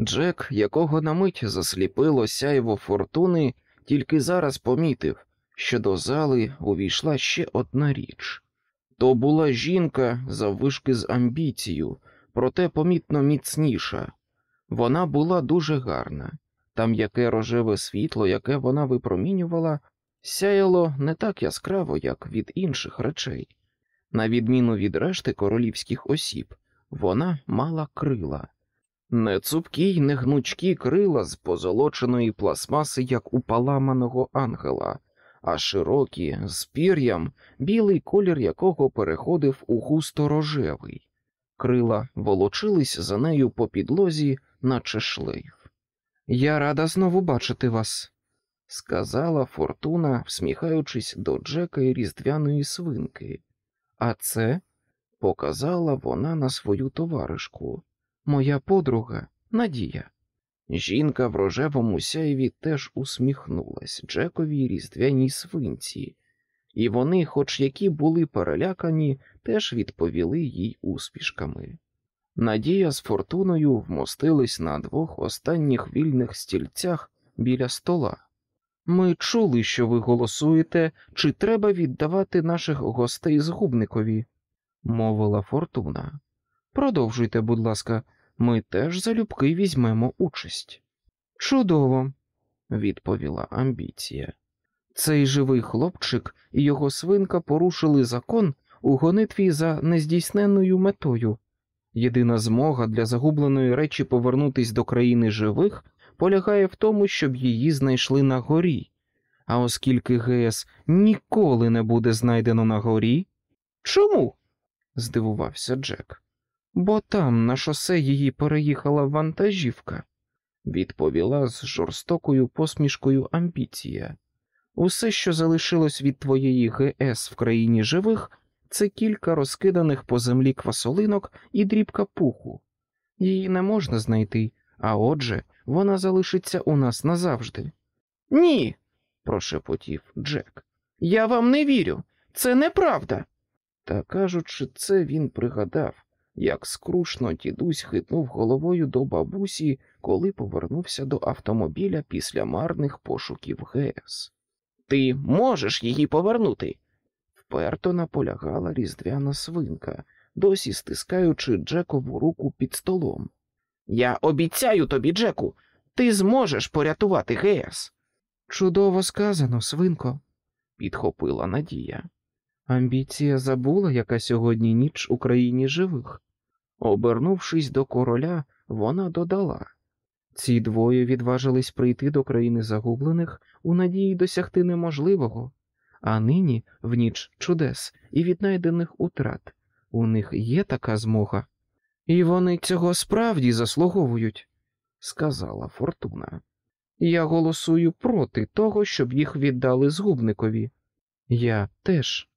Джек, якого на мить засліпило сяйво фортуни, тільки зараз помітив, що до зали увійшла ще одна річ. То була жінка заввишки з амбіцією, проте помітно міцніша. Вона була дуже гарна, там яке рожеве світло, яке вона випромінювала, сяяло не так яскраво, як від інших речей. На відміну від решти королівських осіб, вона мала крила. Не цупкі й не гнучкі крила з позолоченої пластмаси, як у поламаного ангела, а широкі, з пір'ям, білий колір якого переходив у густо рожевий. Крила волочились за нею по підлозі, наче шлейф. Я рада знову бачити вас, сказала Фортуна, всміхаючись до Джека і різдвяної свинки. А це показала вона на свою товаришку, моя подруга Надія. Жінка в рожевому сяйві теж усміхнулась Джековій різдвяній свинці, і вони, хоч які були перелякані, теж відповіли їй успішками. Надія з фортуною вмостились на двох останніх вільних стільцях біля стола. Ми чули, що ви голосуєте, чи треба віддавати наших гостей згубникові, мовила Фортуна. Продовжуйте, будь ласка, ми теж залюбки візьмемо участь. Чудово, відповіла амбіція. Цей живий хлопчик і його свинка порушили закон у гонитві за нездійсненною метою. Єдина змога для загубленої речі повернутись до країни живих полягає в тому, щоб її знайшли на горі. А оскільки ГС ніколи не буде знайдено на горі. Чому? здивувався Джек. Бо там на шосе її переїхала вантажівка, відповіла з жорстокою посмішкою амбіція. Усе, що залишилось від твоєї ГС в країні живих, це кілька розкиданих по землі квасолинок і дрібка пуху. Її не можна знайти, а отже, вона залишиться у нас назавжди. Ні, прошепотів Джек. Я вам не вірю. Це неправда. Та кажучи, це він пригадав, як скрушно дідусь хитнув головою до бабусі, коли повернувся до автомобіля після марних пошуків ГС. Ти можеш її повернути, вперто наполягала різдвяна свинка, досі стискаючи Джекову руку під столом. Я обіцяю тобі, Джеку, ти зможеш порятувати ГС. Чудово сказано, свинко, підхопила Надія. Амбіція забула, яка сьогодні ніч у країні живих. Обернувшись до короля, вона додала ці двоє відважились прийти до країни загублених у надії досягти неможливого, а нині, в ніч чудес і віднайдених утрат, у них є така змога, і вони цього справді заслуговують, сказала Фортуна. Я голосую проти того, щоб їх віддали згубникові. Я теж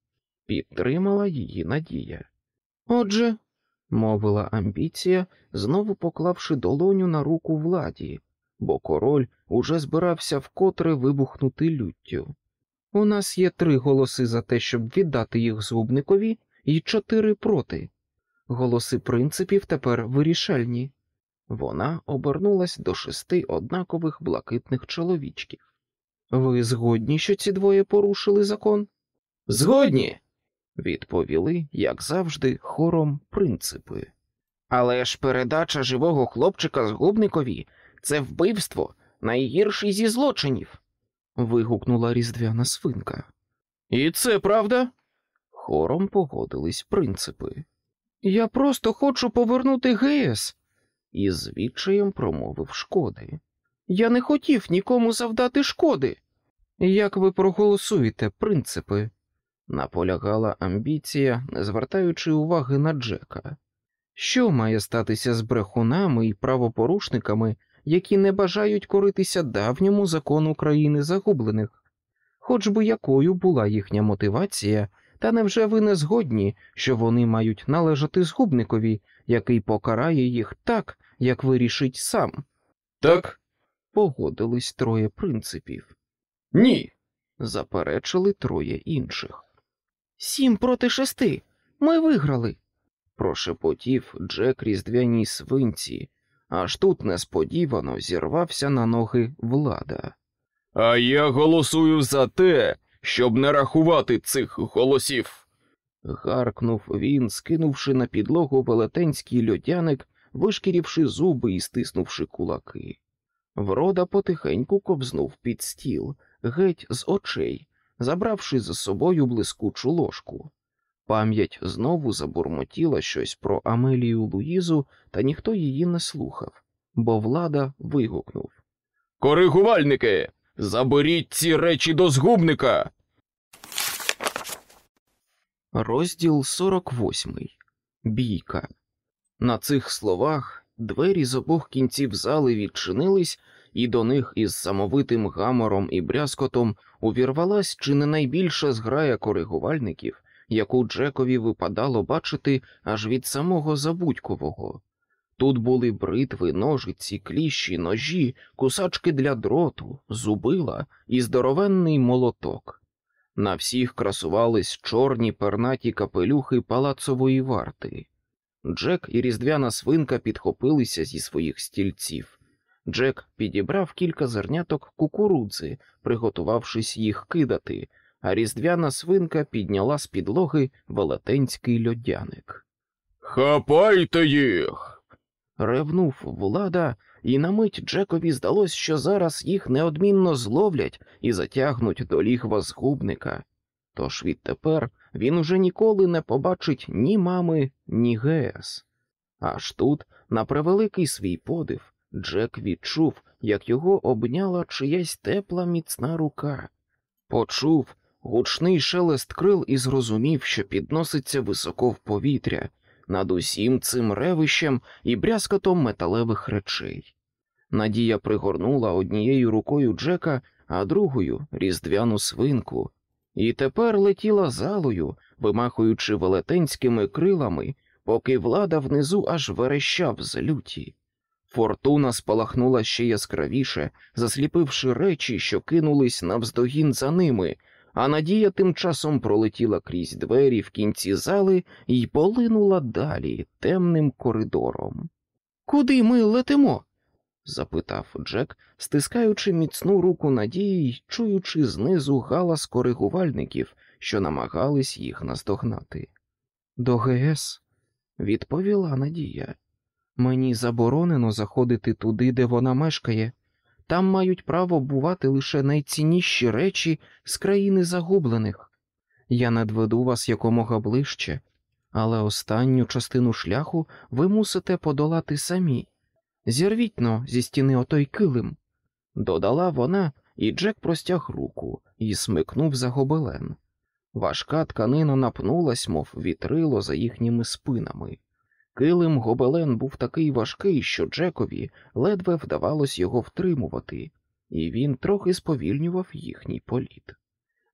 підтримала її надія. Отже, мовила амбіція, знову поклавши долоню на руку владі, бо король уже збирався вкотре вибухнути люттю. У нас є три голоси за те, щоб віддати їх згубникові, і чотири проти. Голоси принципів тепер вирішальні. Вона обернулась до шести однакових блакитних чоловічків. Ви згодні, що ці двоє порушили закон? Згодні, відповіли, як завжди, хором принципи. Але ж передача живого хлопчика згубникові це вбивство найгірший зі злочинів. вигукнула різдвяна свинка. І це правда? Хором погодились принципи. Я просто хочу повернути ГС, із відчаєм промовив шкоди. Я не хотів нікому завдати шкоди. Як ви проголосуєте, принципи? Наполягала амбіція, не звертаючи уваги на Джека. Що має статися з брехунами і правопорушниками, які не бажають коритися давньому закону країни загублених? Хоч би якою була їхня мотивація, та невже ви не згодні, що вони мають належати згубникові, який покарає їх так, як вирішить сам? Так, Погодились троє принципів. ні. Заперечили троє інших. Сім проти шести. Ми виграли. прошепотів Джек різдвяній свинці, аж тут несподівано зірвався на ноги влада. А я голосую за те, щоб не рахувати цих голосів. Гаркнув він, скинувши на підлогу велетенський льодяник, вишкірівши зуби і стиснувши кулаки. Врода потихеньку ковзнув під стіл, геть з очей, забравши за собою блискучу ложку. Пам'ять знову забурмотіла щось про Амелію Луїзу, та ніхто її не слухав, бо влада вигукнув Коригувальники, заберіть ці речі до згубника. Розділ 48. Бійка. На цих словах двері з обох кінців зали відчинились, і до них із самовитим гамором і брязкотом увірвалась чи не найбільша зграя коригувальників, яку Джекові випадало бачити аж від самого Забудькового. Тут були бритви, ножиці, кліщі, ножі, кусачки для дроту, зубила і здоровенний молоток. На всіх красувались чорні пернаті капелюхи палацової варти. Джек і різдвяна свинка підхопилися зі своїх стільців. Джек підібрав кілька зерняток кукурудзи, приготувавшись їх кидати, а різдвяна свинка підняла з підлоги велетенський льодяник. Хапайте їх. Ревнув влада, і на мить Джекові здалось, що зараз їх неодмінно зловлять і затягнуть до лігва згубника. Тож відтепер він уже ніколи не побачить ні мами, ні ГС. Аж тут, на превеликий свій подив, Джек відчув, як його обняла чиясь тепла міцна рука. Почув гучний шелест крил і зрозумів, що підноситься високо в повітря, над усім цим ревищем і брязкотом металевих речей. Надія пригорнула однією рукою Джека, а другою різдвяну свинку, і тепер летіла залою, вимахуючи велетенськими крилами, поки влада внизу аж верещав з люті. Фортуна спалахнула ще яскравіше, засліпивши речі, що кинулись навздогін за ними, а Надія тим часом пролетіла крізь двері в кінці зали і полинула далі темним коридором. Куди ми летимо? запитав Джек, стискаючи міцну руку Надії й чуючи знизу галас коригувальників, що намагались їх наздогнати. До ГС, відповіла Надія. Мені заборонено заходити туди, де вона мешкає. Там мають право бувати лише найцінніші речі з країни загублених. Я надведу вас якомога ближче, але останню частину шляху ви мусите подолати самі. Зірвіть но зі стіни отой килим, додала вона, і Джек простяг руку і смикнув за гобелен. Важка тканина напнулась, мов вітрило за їхніми спинами. Килим гобелен був такий важкий, що Джекові ледве вдавалось його втримувати, і він трохи сповільнював їхній політ.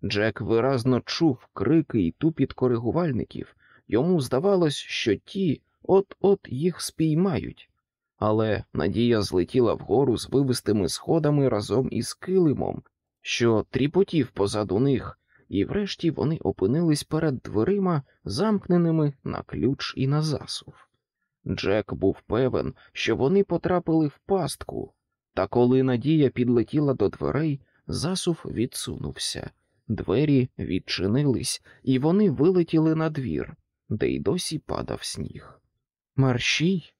Джек виразно чув крики і тупіт коригувальників, йому здавалось, що ті от-от їх спіймають, але Надія злетіла вгору з вивистими сходами разом із килимом, що тріпотів позаду них, і врешті вони опинились перед дверима, замкненими на ключ і на засув. Джек був певен, що вони потрапили в пастку, та коли Надія підлетіла до дверей, засув відсунувся, двері відчинились, і вони вилетіли на двір, де й досі падав сніг. Маршій,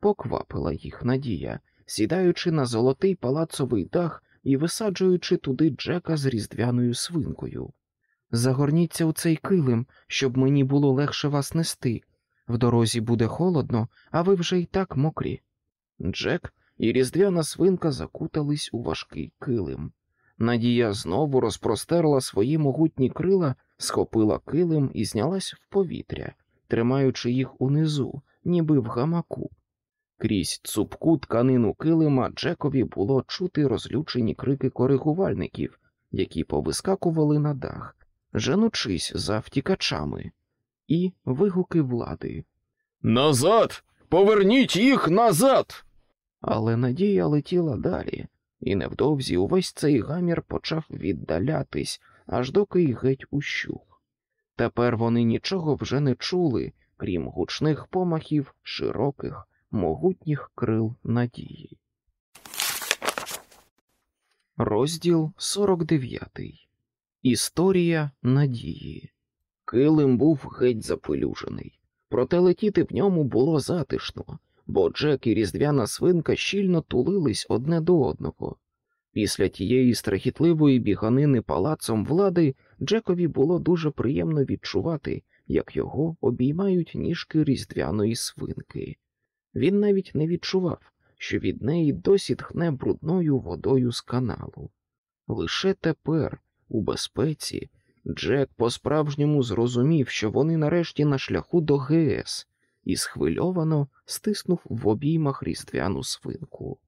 поквапила їх Надія, сідаючи на золотий палацовий дах і висаджуючи туди Джека з різдвяною свинкою. Загорніться у цей килим, щоб мені було легше вас нести. В дорозі буде холодно, а ви вже й так мокрі. Джек і різдвяна свинка закутались у важкий килим. Надія знову розпростерла свої могутні крила, схопила килим і знялась в повітря, тримаючи їх унизу, ніби в гамаку. Крізь цупку тканину килима Джекові було чути розлючені крики коригувальників, які повискакували на дах, женучись за втікачами і вигуки влади. Назад! Поверніть їх назад! Але надія летіла далі, і невдовзі увесь цей гамір почав віддалятись, аж доки й геть ущух. Тепер вони нічого вже не чули, крім гучних помахів широких, могутніх крил надії. Розділ 49. Історія надії. Килим був геть запилюжений, проте летіти в ньому було затишно, бо Джек і різдвяна свинка щільно тулились одне до одного. Після тієї страхітливої біганини палацом влади Джекові було дуже приємно відчувати, як його обіймають ніжки різдвяної свинки. Він навіть не відчував, що від неї досі тхне брудною водою з каналу. Лише тепер, у безпеці, Джек по-справжньому зрозумів, що вони нарешті на шляху до ГС, і схвильовано стиснув в обіймах різдвяну свинку.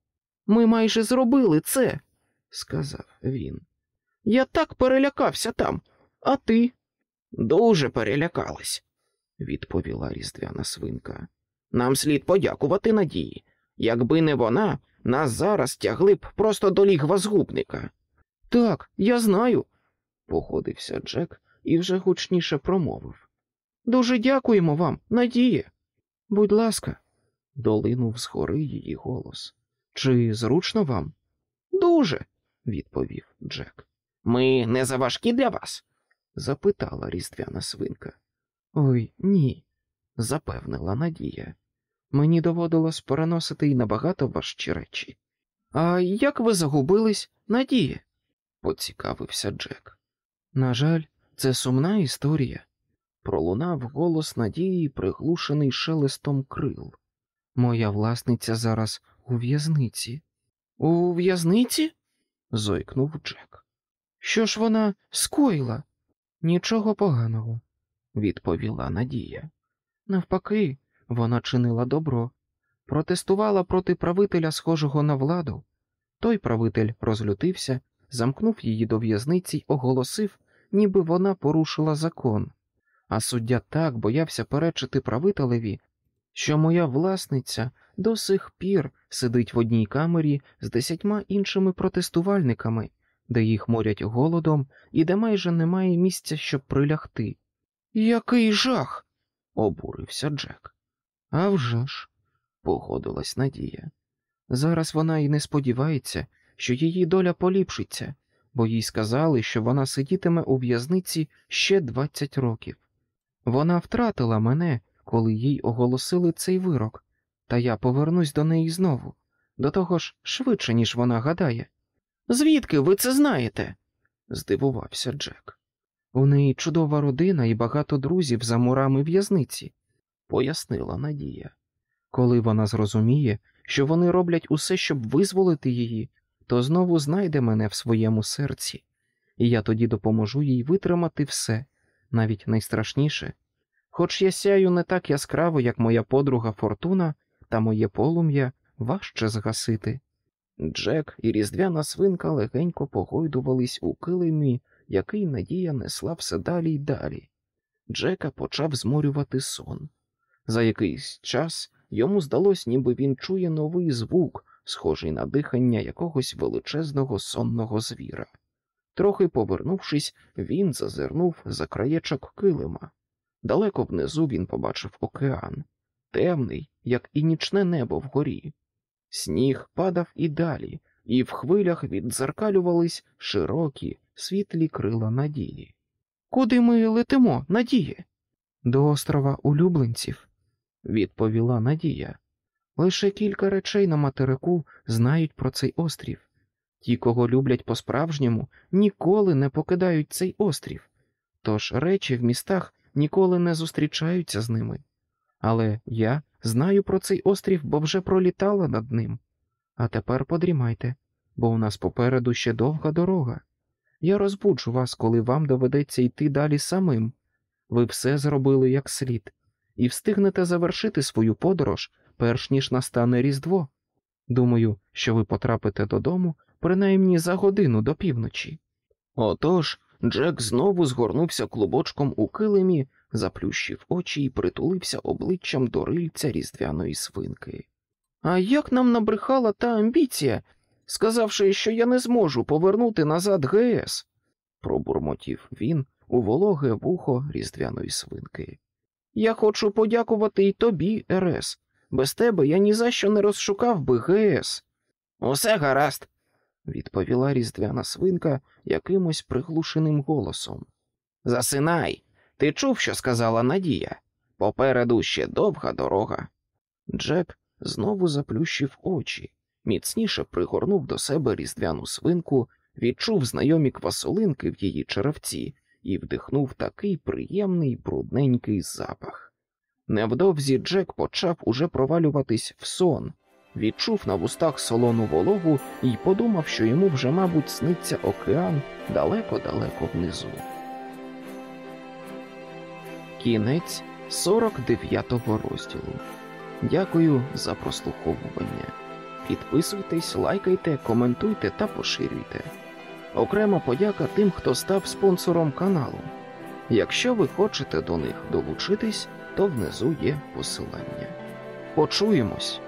Ми майже зробили це, сказав він. Я так перелякався там, а ти? Дуже перелякалась, відповіла різдвяна свинка. Нам слід подякувати Надії. Якби не вона, нас зараз тягли б просто до лігва згубника. Так, я знаю, погодився Джек і вже гучніше промовив. Дуже дякуємо вам, Надія. Будь ласка, долинув згори її голос. Чи зручно вам? Дуже, відповів Джек. Ми не заважкі для вас? запитала різдвяна свинка. Ой, ні, запевнила Надія. Мені доводилось переносити й набагато важчі речі. А як ви загубились, Надія? поцікавився Джек. На жаль, це сумна історія. Пролунав голос Надії, приглушений шелестом крил. Моя власниця зараз у в'язниці. У в'язниці? зойкнув Джек. Що ж вона скоїла? Нічого поганого, відповіла Надія. Навпаки, вона чинила добро, протестувала проти правителя, схожого на владу. Той правитель розлютився, замкнув її до в'язниці й оголосив, ніби вона порушила закон. А суддя так боявся перечити правителеві, що моя власниця до сих пір сидить в одній камері з десятьма іншими протестувальниками, де їх морять голодом і де майже немає місця, щоб прилягти. Який жах! обурився Джек. «А вже ж», – погодилась Надія. Зараз вона й не сподівається, що її доля поліпшиться, бо їй сказали, що вона сидітиме у в'язниці ще двадцять років. Вона втратила мене, коли їй оголосили цей вирок, та я повернусь до неї знову, до того ж швидше, ніж вона гадає. Звідки ви це знаєте? здивувався Джек. У неї чудова родина і багато друзів за мурами в'язниці, пояснила Надія. Коли вона зрозуміє, що вони роблять усе, щоб визволити її, то знову знайде мене в своєму серці, і я тоді допоможу їй витримати все, навіть найстрашніше. Хоч я сяю не так яскраво, як моя подруга Фортуна, та моє полум'я важче згасити. Джек і різдвяна свинка легенько погойдувались у килимі, який надія несла все далі й далі. Джека почав зморювати сон. За якийсь час йому здалось, ніби він чує новий звук, схожий на дихання якогось величезного сонного звіра. Трохи повернувшись, він зазирнув за краєчок килима. Далеко внизу він побачив океан, темний, як і нічне небо вгорі. Сніг падав і далі, і в хвилях віддзеркалювались широкі, світлі крила надії. Куди ми летимо, Надіє? До острова улюбленців, відповіла Надія. Лише кілька речей на материку знають про цей острів. Ті, кого люблять по-справжньому, ніколи не покидають цей острів, тож речі в містах ніколи не зустрічаються з ними. Але я знаю про цей острів, бо вже пролітала над ним. А тепер подрімайте, бо у нас попереду ще довга дорога. Я розбуджу вас, коли вам доведеться йти далі самим. Ви все зробили як слід, і встигнете завершити свою подорож, перш ніж настане Різдво. Думаю, що ви потрапите додому принаймні за годину до півночі. Отож Джек знову згорнувся клубочком у килимі, заплющив очі і притулився обличчям до рильця різдвяної свинки. А як нам набрехала та амбіція, сказавши, що я не зможу повернути назад ГС, пробурмотів він у вологе вухо різдвяної свинки. Я хочу подякувати і тобі, РС. Без тебе я ні за що не розшукав би ГС. Усе гаразд, відповіла різдвяна свинка якимось приглушеним голосом. Засинай, Ти чув, що сказала Надія? Попереду ще довга дорога. Джек знову заплющив очі, міцніше пригорнув до себе різдвяну свинку, відчув знайомі квасолинки в її черевці і вдихнув такий приємний брудненький запах. Невдовзі Джек почав уже провалюватись в сон, відчув на вустах солону вологу і подумав, що йому вже, мабуть, сниться океан далеко-далеко внизу. Кінець 49-го розділу. Дякую за прослуховування. Підписуйтесь, лайкайте, коментуйте та поширюйте. Окрема подяка тим, хто став спонсором каналу. Якщо ви хочете до них долучитись, то внизу є посилання. Почуємось!